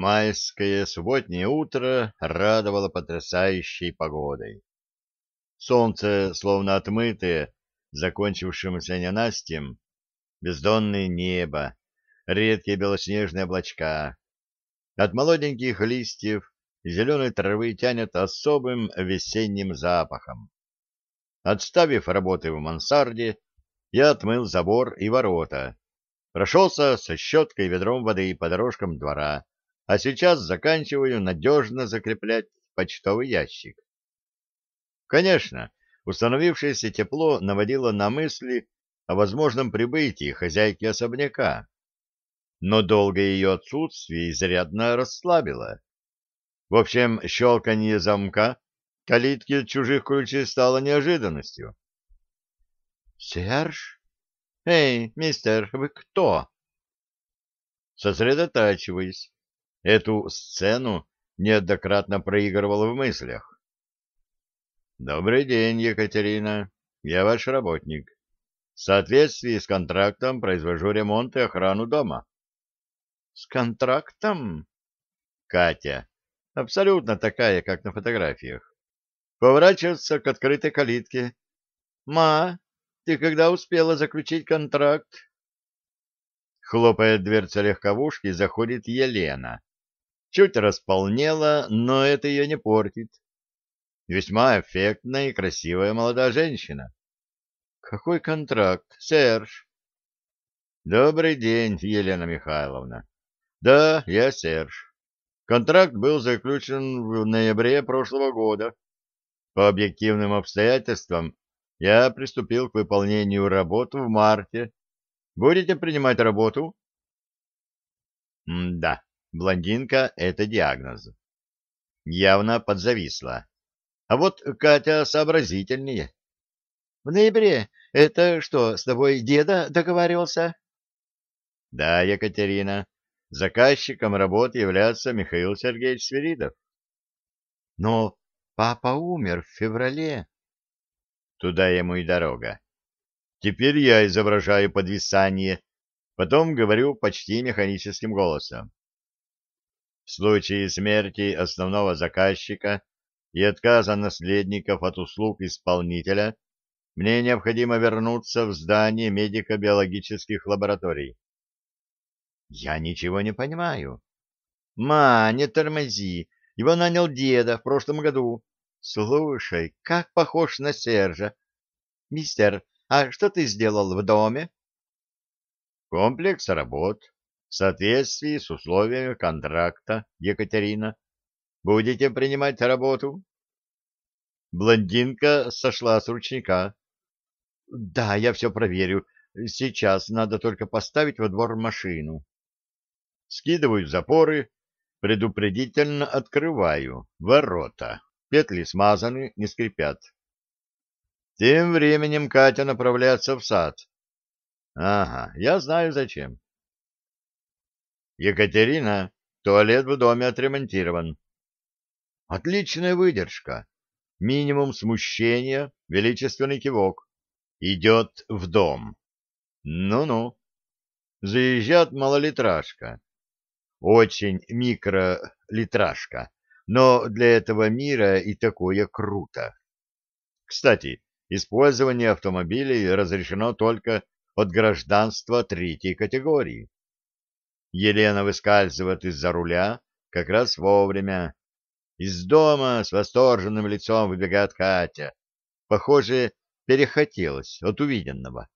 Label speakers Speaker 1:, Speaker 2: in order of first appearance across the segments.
Speaker 1: Майское субботнее утро радовало потрясающей погодой. Солнце, словно отмытое, закончившимся ненастьем, бездонное небо, редкие белоснежные облачка. От молоденьких листьев зеленой травы тянет особым весенним запахом. Отставив работы в мансарде, я отмыл забор и ворота. Прошелся со щеткой и ведром воды по дорожкам двора а сейчас заканчиваю надежно закреплять почтовый ящик. Конечно, установившееся тепло наводило на мысли о возможном прибытии хозяйки особняка, но долгое ее отсутствие изрядно расслабило. В общем, щелканье замка калитки чужих ключей стало неожиданностью. — Серж? Эй, мистер, вы кто? Сосредотачиваюсь Эту сцену неоднократно проигрывал в мыслях. «Добрый день, Екатерина. Я ваш работник. В соответствии с контрактом произвожу ремонт и охрану дома». «С контрактом?» «Катя. Абсолютно такая, как на фотографиях. Поворачивается к открытой калитке. «Ма, ты когда успела заключить контракт?» Хлопая дверца легковушки, заходит Елена Чуть располнела, но это ее не портит. Весьма эффектная и красивая молодая женщина. Какой контракт, Серж? Добрый день, Елена Михайловна. Да, я Серж. Контракт был заключен в ноябре прошлого года. По объективным обстоятельствам я приступил к выполнению работ в марте. Будете принимать работу? М да. Блондинка — это диагноз. Явно подзависла. А вот Катя сообразительнее. — В ноябре это что, с тобой деда договаривался? — Да, Екатерина. Заказчиком работ является Михаил Сергеевич Свиридов. — Но папа умер в феврале. Туда ему и дорога. Теперь я изображаю подвисание, потом говорю почти механическим голосом в случае смерти основного заказчика и отказа наследников от услуг исполнителя, мне необходимо вернуться в здание медико-биологических лабораторий. Я ничего не понимаю. Ма, не тормози. Его нанял деда в прошлом году. Слушай, как похож на Сержа. Мистер, а что ты сделал в доме? Комплекс работ в соответствии с условиями контракта, Екатерина, будете принимать работу? Блондинка сошла с ручника. — Да, я все проверю. Сейчас надо только поставить во двор машину. Скидываю запоры, предупредительно открываю ворота. Петли смазаны, не скрипят. Тем временем Катя направляется в сад. Ага, я знаю зачем. Екатерина, туалет в доме отремонтирован. Отличная выдержка. Минимум смущения, величественный кивок. Идет в дом. Ну-ну. Заезжает малолитражка. Очень микролитражка. Но для этого мира и такое круто. Кстати, использование автомобилей разрешено только от гражданства третьей категории. Елена выскальзывает из-за руля как раз вовремя. Из дома с восторженным лицом выбегает Катя. Похоже, перехотелось от увиденного.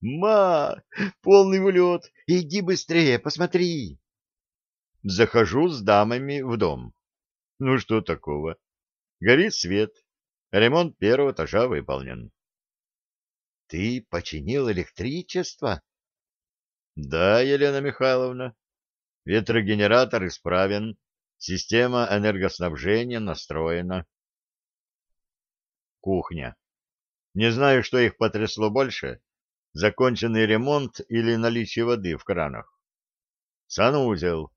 Speaker 1: «Ма! Полный влет! Иди быстрее, посмотри!» Захожу с дамами в дом. Ну что такого? Горит свет. Ремонт первого этажа выполнен. «Ты починил электричество?» Да, Елена Михайловна, ветрогенератор исправен, система энергоснабжения настроена. Кухня. Не знаю, что их потрясло больше, законченный ремонт или наличие воды в кранах. Санузел.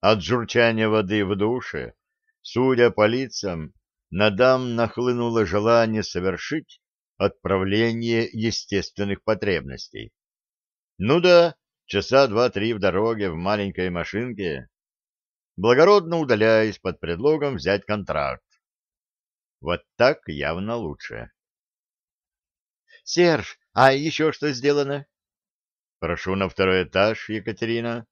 Speaker 1: От журчания воды в душе, судя по лицам, на дам нахлынуло желание совершить отправление естественных потребностей. Ну да, часа два-три в дороге в маленькой машинке, благородно удаляясь под предлогом взять контракт. Вот так явно лучше.
Speaker 2: — Серж, а еще что сделано?
Speaker 1: — Прошу на второй этаж, Екатерина.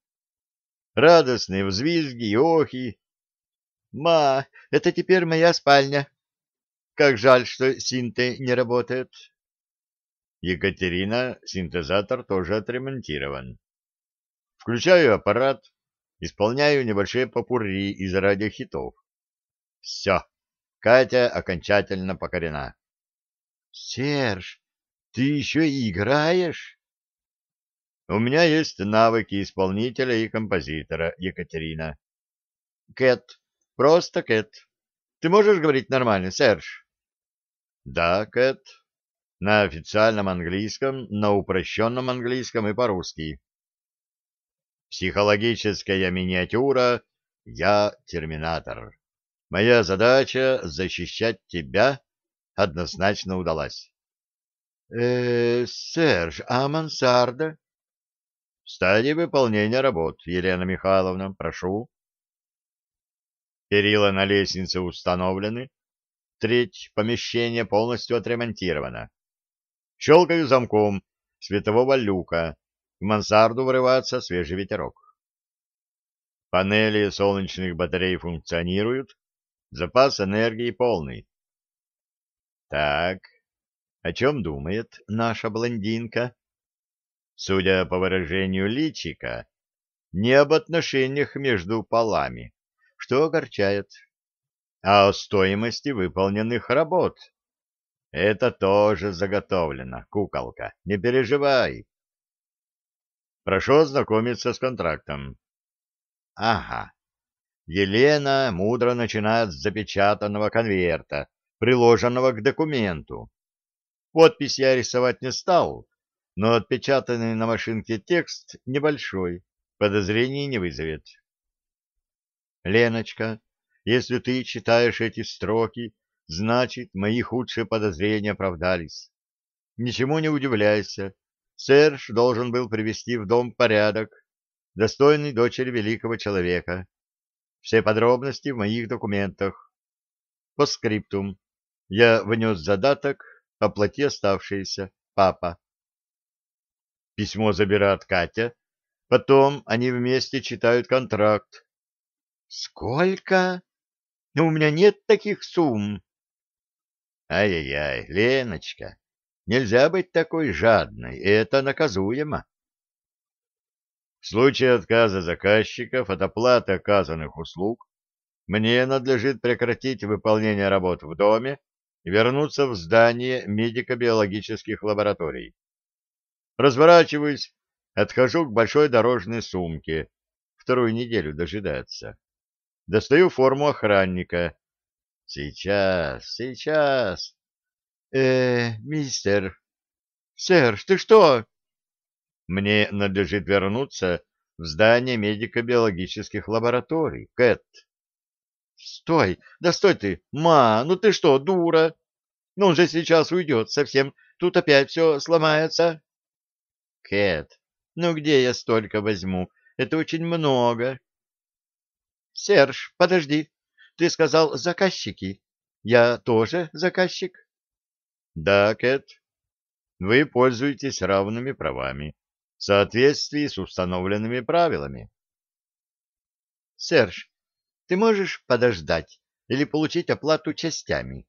Speaker 1: Радостные взвизги и охи.
Speaker 2: — Ма, это теперь моя спальня. Как жаль, что синты не работает.
Speaker 1: Екатерина, синтезатор тоже отремонтирован. Включаю аппарат, исполняю небольшие попурри из радиохитов. Все, Катя окончательно покорена.
Speaker 2: — Серж, ты еще и играешь?
Speaker 1: — У меня есть навыки исполнителя и композитора, Екатерина.
Speaker 2: — Кэт, просто Кэт. Ты можешь говорить нормально, Серж?
Speaker 1: — Да, Кэт на официальном английском, на упрощенном английском и по-русски. Психологическая миниатюра «Я терминатор». Моя задача — защищать тебя однозначно удалась.
Speaker 2: Э, — Серж, а мансарда?
Speaker 1: — В стадии выполнения работ, Елена Михайловна, прошу. Перила на лестнице установлены. Треть помещения полностью отремонтирована. Щелкаю замком светового люка. В мансарду врывается свежий ветерок. Панели солнечных батарей функционируют. Запас энергии полный. Так, о чем думает наша блондинка? Судя по выражению личика, не об отношениях между полами, что огорчает, а о стоимости выполненных работ. Это тоже заготовлено, куколка, не переживай. Прошу знакомиться с контрактом. Ага. Елена мудро начинает с запечатанного конверта, приложенного к документу. Подпись я рисовать не стал, но отпечатанный на машинке текст небольшой, подозрений не вызовет. Леночка, если ты читаешь эти строки, Значит, мои худшие подозрения оправдались. Ничему не удивляйся. Серж должен был привести в дом порядок, достойный дочери великого человека. Все подробности в моих документах. По скриптум. Я внес задаток, оплати оставшиеся, папа. Письмо забирает Катя. Потом они вместе читают контракт.
Speaker 2: Сколько? Но у меня нет таких сумм.
Speaker 1: Ай-яй-яй, Леночка, нельзя быть такой жадной, это наказуемо. В случае отказа заказчиков от оплаты оказанных услуг мне надлежит прекратить выполнение работ в доме и вернуться в здание медико-биологических лабораторий. Разворачиваюсь, отхожу к большой дорожной сумке, вторую неделю дожидается. Достаю форму охранника, Сейчас, сейчас.
Speaker 2: Э, мистер. Серж, ты что?
Speaker 1: Мне надлежит вернуться в здание медико-биологических лабораторий. Кэт.
Speaker 2: Стой, да стой ты. Ма, ну ты что, дура? Ну он же сейчас уйдет совсем. Тут опять все сломается. Кэт. Ну где я столько возьму? Это очень много. Серж, подожди. Ты сказал «заказчики». Я тоже заказчик?
Speaker 1: Да, Кэт. Вы пользуетесь равными правами в соответствии с установленными правилами.
Speaker 2: Серж, ты можешь подождать или получить оплату частями?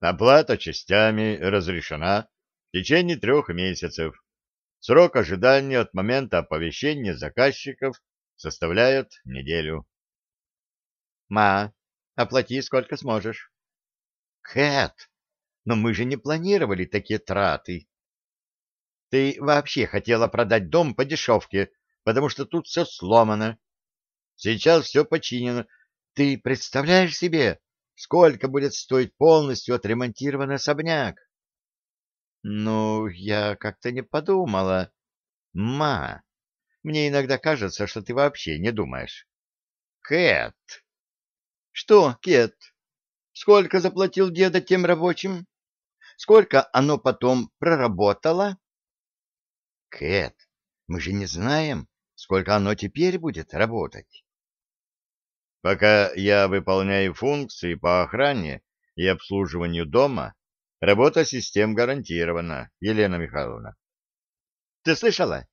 Speaker 1: Оплата частями разрешена в течение трех месяцев. Срок ожидания от момента оповещения заказчиков составляет неделю.
Speaker 2: Ма, оплати сколько сможешь. Кэт, но мы же не планировали такие траты. Ты вообще хотела продать дом по дешевке, потому что тут все сломано. Сейчас все починено. Ты представляешь себе, сколько будет стоить полностью отремонтированный особняк? Ну, я как-то не подумала. Ма, мне иногда кажется, что ты вообще не думаешь. Кэт, что, Кет, сколько заплатил деда тем рабочим? Сколько оно потом проработало? Кет, мы же не знаем, сколько оно теперь будет работать.
Speaker 1: Пока я выполняю функции по охране и обслуживанию дома, работа систем гарантирована, Елена Михайловна.
Speaker 2: Ты слышала?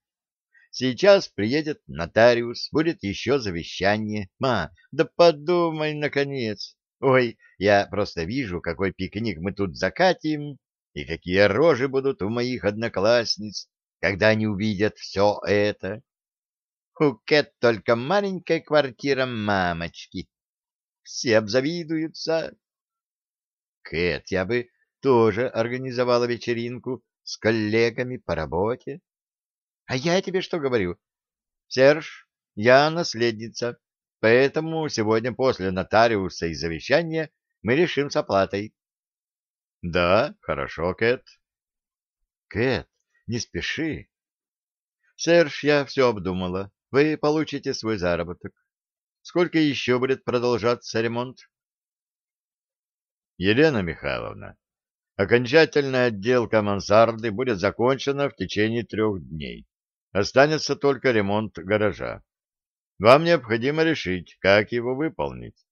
Speaker 2: Сейчас приедет нотариус, будет еще завещание. Ма, да подумай, наконец. Ой, я просто вижу, какой пикник мы тут закатим, и какие рожи будут у моих одноклассниц, когда они увидят все это. У Кэт только маленькая квартира мамочки. Все обзавидуются. Кэт, я бы тоже организовала вечеринку с коллегами по работе. А я тебе что говорю? Серж, я наследница, поэтому сегодня после нотариуса и завещания мы решим с оплатой.
Speaker 1: Да, хорошо, Кэт.
Speaker 2: Кэт, не спеши. Серж, я все обдумала. Вы получите свой заработок. Сколько еще будет продолжаться ремонт?
Speaker 1: Елена Михайловна, окончательная отделка мансарды будет закончена в течение трех дней. Останется только ремонт гаража. Вам необходимо решить, как его выполнить,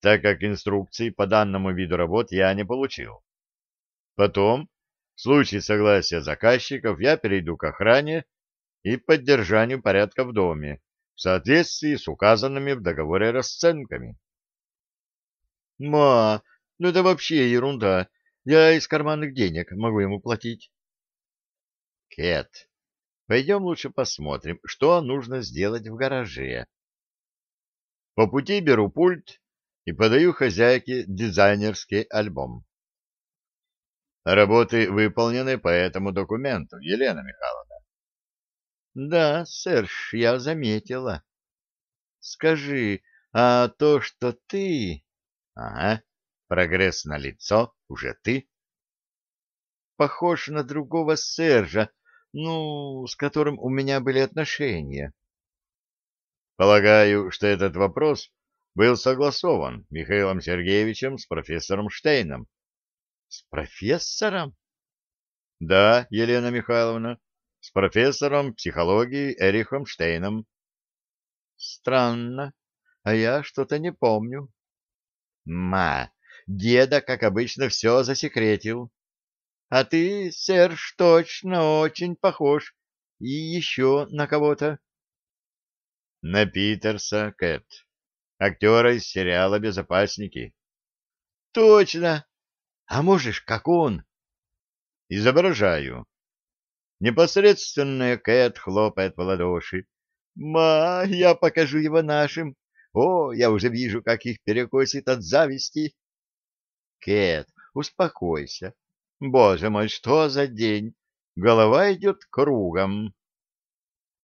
Speaker 1: так как инструкций по данному виду работ я не получил. Потом, в случае согласия заказчиков, я перейду к охране и поддержанию порядка в доме в соответствии с указанными в договоре расценками.
Speaker 2: «Ма, ну это вообще ерунда. Я из карманных денег могу ему платить». «Кет, Пойдем лучше посмотрим, что нужно сделать в гараже. По пути беру пульт и подаю хозяйке дизайнерский альбом.
Speaker 1: Работы выполнены по этому документу, Елена Михайловна.
Speaker 2: Да, Серж, я заметила. Скажи, а то, что ты...
Speaker 1: Ага, прогресс на лицо, уже ты.
Speaker 2: Похож на другого Сержа, ну, с которым у меня были отношения.
Speaker 1: Полагаю, что этот вопрос был согласован Михаилом Сергеевичем с профессором Штейном.
Speaker 2: С профессором?
Speaker 1: Да, Елена Михайловна, с профессором психологии Эрихом Штейном.
Speaker 2: Странно, а я что-то не помню. Ма, деда, как обычно, все засекретил. А ты, Серж, точно очень похож. И еще на кого-то.
Speaker 1: На Питерса, Кэт. Актера из сериала «Безопасники».
Speaker 2: Точно. А можешь, как он?
Speaker 1: Изображаю. Непосредственная Кэт хлопает в ладоши.
Speaker 2: «Ма, я покажу его нашим. О, я уже вижу, как их перекосит от зависти». «Кэт, успокойся. Боже мой, что за день! Голова идет кругом.